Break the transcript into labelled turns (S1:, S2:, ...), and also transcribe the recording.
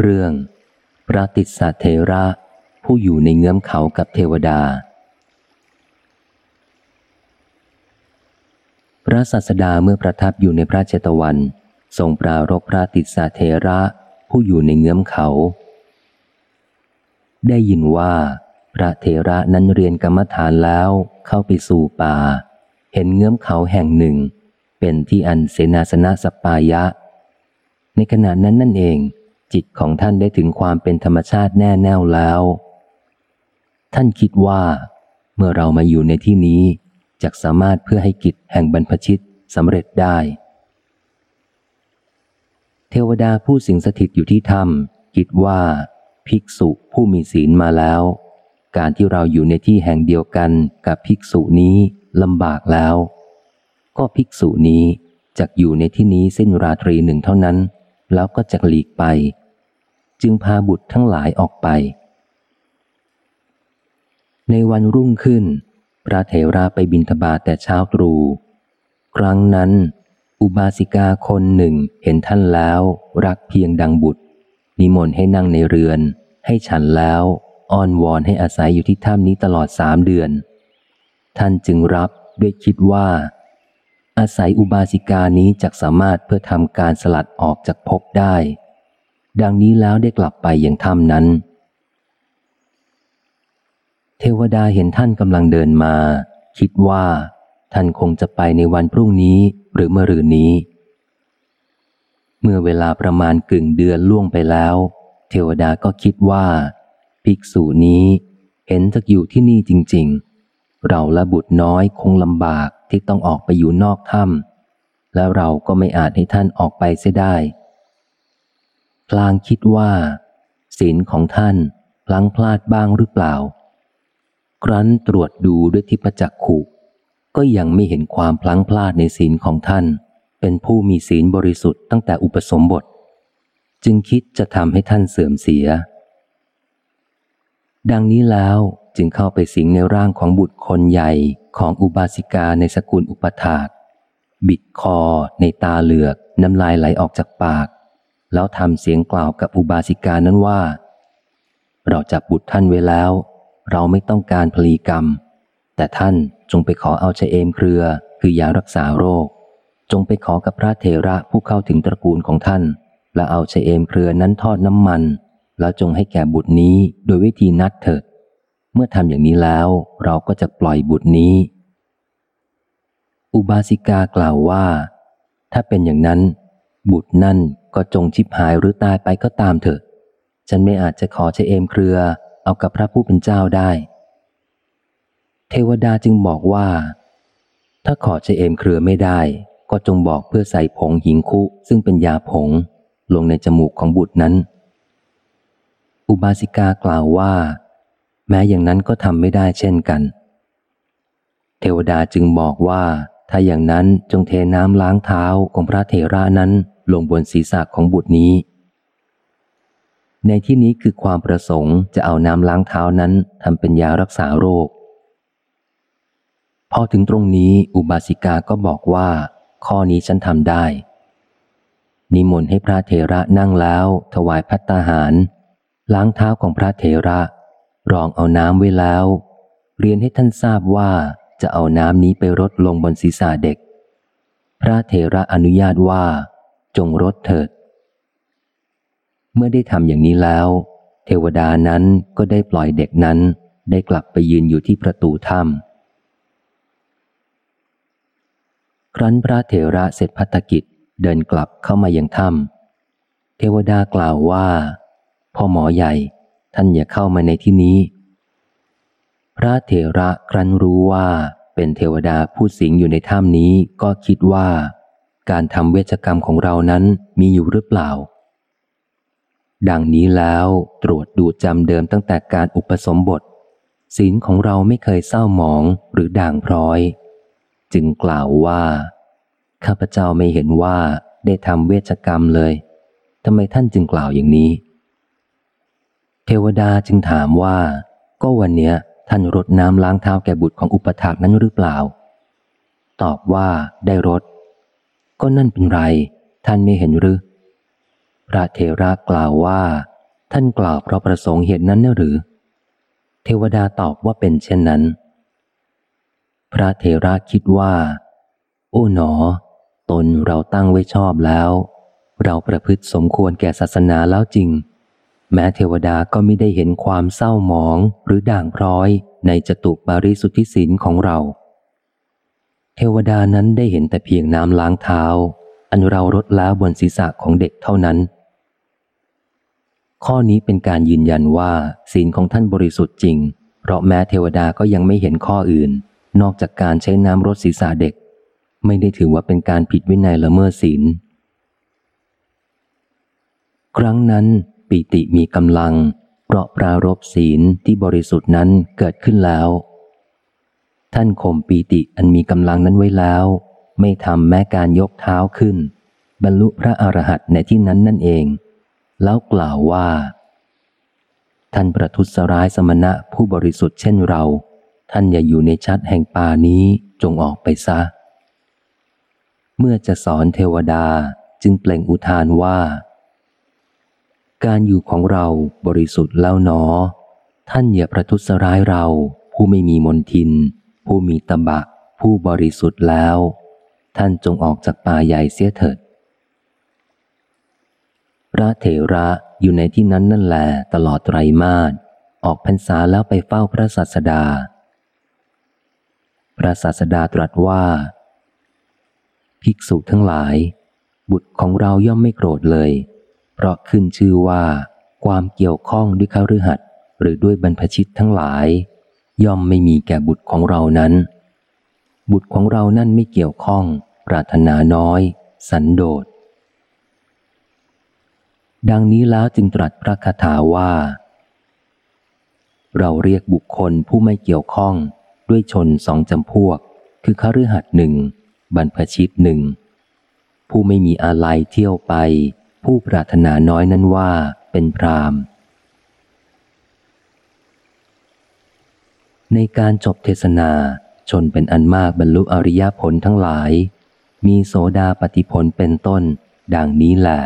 S1: เรื่อง พระติสเทระผู้อยู่ในเงื้อมเขากับเทวดา พระศาสดาเมื่อประทับอยู่ในพระเจตวันทรงปรารบพระติสเทระผู้อยู่ในเงื้อมเขา ได้ยินว่า พระเทระนั้นเรียนกรรมฐานแล้วเข้าไปสู่ป่า เห็นเงื้อมเขาแห่งหนึ่ง เป็นที่อันเสนาสนะสปายะ ในขณะนั้นนั่นเอง จิตของท่านได้ถึงความเป็นธรรมชาติแน่แน่วแล้ว ท่านคิดว่า เมื่อเรามาอยู่ในที่นี้จะสามารถเพื่อให้กิจแห่งบรรพชิตสำเร็จได้ เทวดาผู้สิงสถิตอยู่ที่ถ้ำคิดว่า ภิกษุผู้มีศีลมาแล้ว การที่เราอยู่ในที่แห่งเดียวกันกับภิกษุนี้ลำบากแล้ว ก็ภิกษุนี้จะอยู่ในที่นี้เส้นราตรีหนึ่งเท่านั้น แล้วก็จะหลีกไป จึงพาบุตรทั้งหลายออกไป ในวันรุ่งขึ้น พระเถระไปบินทบาทแต่เช้าตรู่ครั้งนั้น อุบาสิกาคนหนึ่งเห็นท่านแล้วรักเพียงดังบุตร นิมนต์ให้นั่งในเรือน ให้ฉันแล้วอ้อนวอนให้อาศัยอยู่ที่ถ้ำนี้ตลอดสามเดือน ท่านจึงรับด้วยคิดว่า อาศัยอุบาสิกานี้จะสามารถเพื่อทำการสลัดออกจากภพได้ ดังนี้แล้วได้กลับไปยังถ้ำนั้น เทวดาเห็นท่านกำลังเดินมา คิดว่า ท่านคงจะไปในวันพรุ่งนี้หรือเมื่อรืนนี้ เมื่อเวลาประมาณกึ่งเดือนล่วงไปแล้ว เทวดาก็คิดว่า ภิกษุนี้เห็นจะอยู่ที่นี่จริง ๆ เราและบุตรน้อยคงลำบากที่ต้องออกไปอยู่นอกถ้ำและเราก็ไม่อาจให้ท่านออกไปเสียได้ พลางคิดว่า ศีลของท่านพลังพลาดบ้างหรือเปล่า ครั้นตรวจดูด้วยทิพจักขุก็ยังไม่เห็นความพลังพลาดในศีลของท่าน เป็นผู้มีศีลบริสุทธิ์ตั้งแต่อุปสมบท จึงคิดจะทำให้ท่านเสื่อมเสีย ดังนี้แล้วจึงเข้าไปสิงในร่างของบุตรคนใหญ่ของอุบาสิกาในสกุลอุปถาก บิดคอในตาเหลือก น้ำลายไหลออกจากปาก แล้วทำเสียงกล่าวกับอุบาสิกานั้นว่า เราจับบุตรท่านไว้แล้ว เราไม่ต้องการพลีกรรม แต่ท่านจงไปขอเอาชะเอมเครือ คือยารักษาโรค จงไปขอกับพระเถระผู้เข้าถึงตระกูลของท่าน และเอาชะเอมเครือนั้นทอดน้ำมัน แล้วจงให้แก่บุตรนี้โดยวิธีนัดเถิด เมื่อทำอย่างนี้แล้วเราก็จะปล่อยบุตรนี้ อุบาสิกากล่าวว่า ถ้าเป็นอย่างนั้นบุตรนั่น ก็จงชิบหายหรือตายไปก็ตามเถอะ ฉันไม่อาจจะขอชะเอมเครือ เอากับพระผู้เป็นเจ้าได้ เทวดาจึงบอกว่า ถ้าขอชะเอมเครือไม่ได้ ก็จงบอกเพื่อใส่ผงหิงคุ ซึ่งเป็นยาผง ลงในจมูกของบุตรนั้น อุบาสิกากล่าวว่า แม้อย่างนั้นก็ทำไม่ได้เช่นกัน เทวดาจึงบอกว่าถ้าอย่างนั้นจงเทน้ำล้างเท้าของพระเถระนั้น ลงบนศีรษะของบุตรนี้ ในที่นี้คือความประสงค์จะเอาน้ำล้างเท้านั้นทำเป็นยารักษาโรค พอถึงตรงนี้อุบาสิกาก็บอกว่า ข้อนี้ฉันทำได้ นิมนต์ให้พระเถระนั่งแล้ว ถวายพัตตาหาร ล้างเท้าของพระเถระ รองเอาน้ำไว้แล้ว เรียนให้ท่านทราบว่าจะเอาน้ำนี้ไปรดลงบนศีรษะเด็ก พระเถระอนุญาตว่า จงรดเถิด เมื่อได้ทำอย่างนี้แล้ว เทวดานั้นก็ได้ปล่อยเด็กนั้นได้กลับไปยืนอยู่ที่ประตูถ้ำครั้นพระเถระเสร็จพัฒกิจเดินกลับเข้ามายังถ้ำเทวดากล่าวว่า พ่อหมอใหญ่ท่านอย่าเข้ามาในที่นี้ พระเถระครั้นรู้ว่าเป็นเทวดาผู้สิงอยู่ในถ้ำนี้ก็คิดว่า การทำเวชกรรมของเรานั้นมีอยู่หรือเปล่า ดังนี้แล้วตรวจดูจำเดิมตั้งแต่การอุปสมบท ศีลของเราไม่เคยเศร้าหมองหรือด่างพร้อย จึงกล่าวว่า ข้าพเจ้าไม่เห็นว่าได้ทำเวชกรรมเลยทำไมท่านจึงกล่าวอย่างนี้ เทวดาจึงถามว่า ก็วันเนี้ยท่านรดน้ำล้างเท้าแก่บุตรของอุปถากนั้นหรือเปล่า ตอบว่าได้รด ก็นั่นเป็นไร ท่านไม่เห็นหรือ พระเทระกล่าวว่า ท่านกล่าวเพราะประสงค์เหตุนั้นหรือ เทวดาตอบว่าเป็นเช่นนั้น พระเทระคิดว่า โอ้หนอ ตนเราตั้งไว้ชอบแล้ว เราประพฤติสมควรแก่ศาสนาแล้วจริง แม้เทวดาก็ไม่ได้เห็นความเศร้าหมองหรือด่างพร้อยในจตุปาริสุทธิศีลของเรา วดานั้นได้เห็นแต่เพียงน้ำล้างเท้า อันเรารดแล้วบนศีรษะของเด็กเท่านั้น ข้อนี้เป็นการยืนยันว่า ศีลของท่านบริสุทธิ์จริง เพราะแม้เทวดาก็ยังไม่เห็นข้ออื่น นอกจากการใช้น้ำรดศีรษะเด็ก ไม่ได้ถือว่าเป็นการผิดวินัยละเมิดศีล ครั้งนั้นปิติมีกำลัง เพราะปรารบศีลที่บริสุทธิ์นั้นเกิดขึ้นแล้ว ท่านข่มปีติอันมีกำลังนั้นไว้แล้ว ไม่ทำแม้การยกเท้าขึ้น บรรลุพระอรหันต์ในที่นั้นนั่นเอง แล้วกล่าวว่า ท่านประทุษร้ายสมณะผู้บริสุทธิ์เช่นเรา ท่านอย่าอยู่ในชัดแห่งป่านี้จงออกไปซะ เมื่อจะสอนเทวดาจึงเปล่งอุทานว่า การอยู่ของเราบริสุทธิ์แล้วหนอ ท่านอย่าประทุษร้ายเราผู้ไม่มีมนทิน ผู้มีตบะ ผู้บริสุทธิ์แล้ว ท่านจงออกจากป่าใหญ่เสียเถิด พระเถระอยู่ในที่นั้นนั่นแหละตลอดไตรมาสออกพรรษาแล้วไปเฝ้าพระศาสดา พระศาสดาตรัสว่า ภิกษุทั้งหลาย บุตรของเราย่อมไม่โกรธเลย เพราะขึ้นชื่อว่า ความเกี่ยวข้องด้วยข้ารือหัดหรือด้วยบรรพชิตทั้งหลาย ย่อมไม่มีแก่บุตรของเรานั้น บุตรของเรานั่นไม่เกี่ยวข้อง ปรารถนาน้อย สันโดษ ดังนี้แล้วจึงตรัสพระคาถาว่า เราเรียกบุคคลผู้ไม่เกี่ยวข้องด้วยชนสองจำพวก คือคฤหัสหนึ่งบรรพชิตหนึ่งผู้ไม่มีอะไรเที่ยวไป ผู้ปรารถนาน้อยนั้นว่าเป็นพราม ในการจบเทศนาชนเป็นอันมากบรรลุอริยผลทั้งหลาย มีโสดาปฏิผลเป็นต้น ดังนี้แหละ